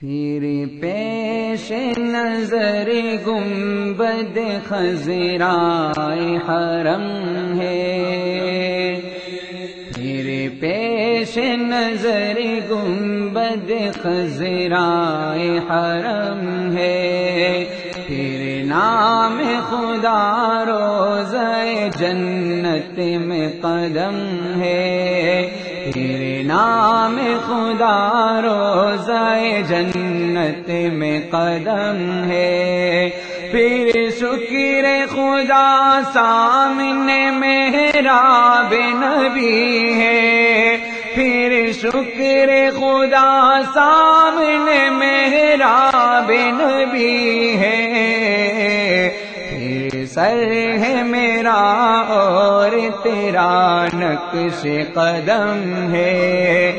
پھر پیش نظر گنبد خزرائے حرم ہے۔ پھر پیش نظر گنبد خزرائے حرم ہے۔ پھر نام خدا روز جنت میں قدم ہے۔ تیرے نام خدا روزائے جنت میں قدم ہے۔ پھر شکر خدا سامنے محراب نبی ہے۔ پھر شکر خدا سامنے محراب نبی ہے۔ سر ہے میرا اور تیرا نقش قدم ہے۔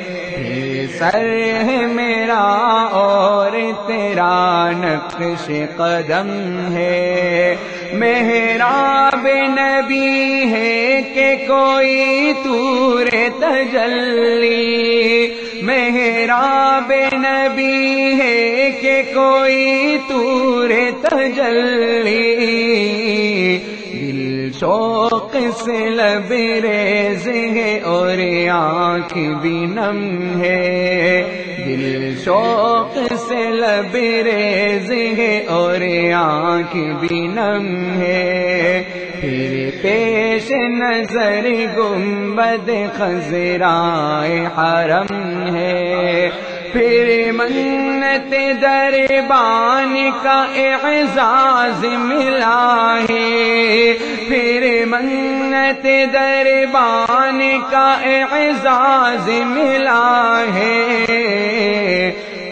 سر ہے میرا اور تیرا نقش قدم ہے۔ محراب نبی ہے کہ کوئی تور تجلی محراب نبی ہے کہ کوئی تور تجلی شوق سے لبریز ہے اور آنکھ بھی نم ہے۔ دل شوق سے لبریز ہے اور آنکھ بھی نم ہے۔ پھر پیش نظر گنبد خزرائے حرم ہے۔ پھر منت دربان کا اعزاز ملا ہے۔ پھر منت دربان کا اعزاز ملا ہے۔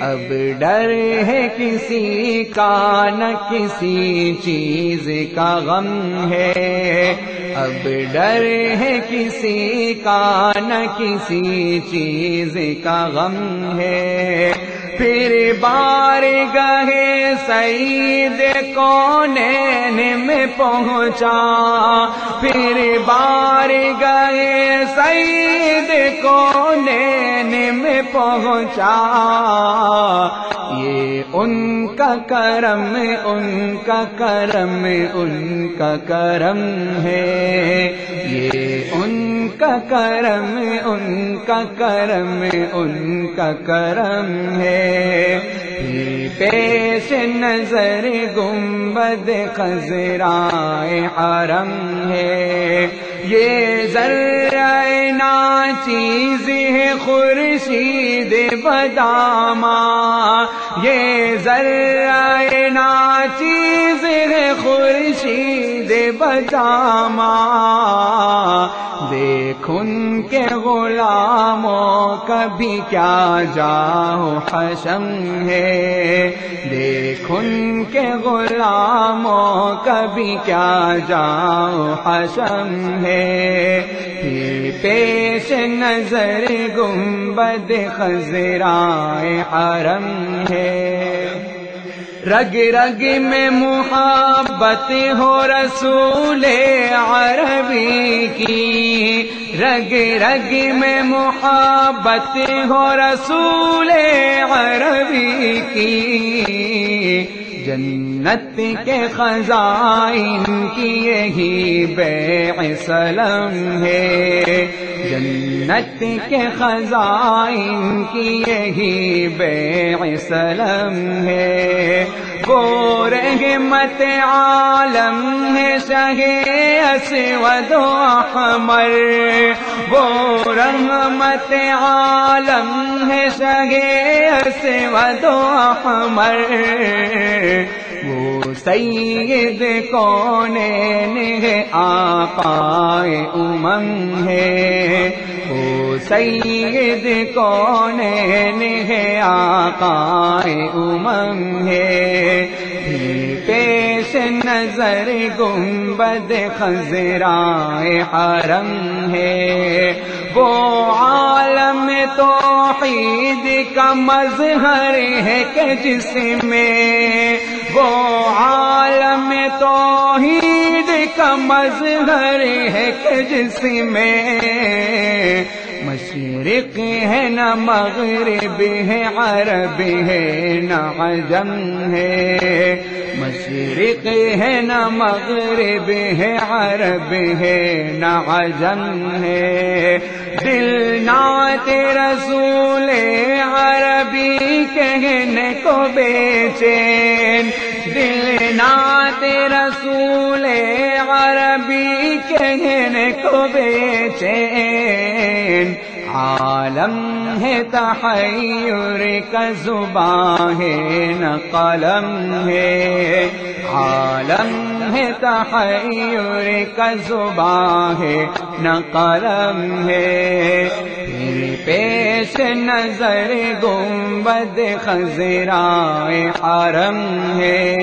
اب ڈر ہے کسی کا نہ کسی چیز کا غم ہے۔ اب ڈر ہے کسی کا، نہ کسی چیز کا غم ہے۔ پھر بار گہے سعید کون میں پہنچا۔ پھر بار گئے سعید کونین میں پہنچا۔ یہ ان کا کرم، ان کا کرم، ان کا کرم ہے۔ یہ ان کا کرم، ان کا کرم، ان کا کرم ہے۔ پیش نظر گنبد خزرائے حرم ہے۔ یہ ذرائع نا چیز ہے خورشید بداما یہ ذرائع نا چیز ہے خورشید بداما دیکھ ان کے غلاموں کبھی کیا جاؤ حشم ہے۔ دیکھ ان کے غلاموں کبھی کیا جاؤ حشم ہے۔ پھر پیش نظر گنبد خزرائے حرم ہے۔ رگ رگ میں محبت ہو رسول عربی کی۔ رگ رگ میں محبت ہو رسول عربی کی۔ جنت کے خزائن کی یہی بے سلم ہے۔ جنت کے خزائن کی یہی بے سلم ہے۔ وہ رحمت عالم ہے شہر اسود و احمر وہ رحمت عالم ہے شہے اسود و احمر وہ سید کونین ہے آقا امم ہے۔ وہ سید کونین ہے آقا امم ہے۔ پیش نظر گنبد خزرائے حرم ہے۔ وہ عالم توحید کا مظہر ہے کہ جس میں وہ عالم توحید کا مظہر ہے کہ جس میں مشرق ہے نہ مغرب ہے، عرب ہے نہ عجم ہے۔ مشرق ہے نہ مغرب ہے، عرب ہے نہ عجم ہے۔ دل نات رسول عربی کہنے کو بیچین دل نات رسول عربی کہنے کو بیچین عالم ہے تحیر کا زبان ہے، نہ قلم ہے۔ عالم ہے تحیر کا زبان ہے، نہ قلم ہے۔ پھر پیش نظر گنبد خزرائے حرم ہے۔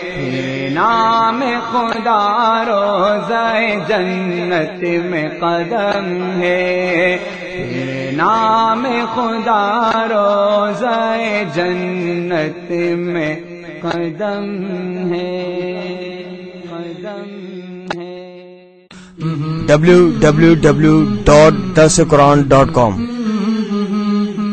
پھر نام خدا روزہ جنت میں قدم ہے۔ نام خدا روزہ جنت میں قدم ہے قدم ہے۔ W W W dot this Quran dot com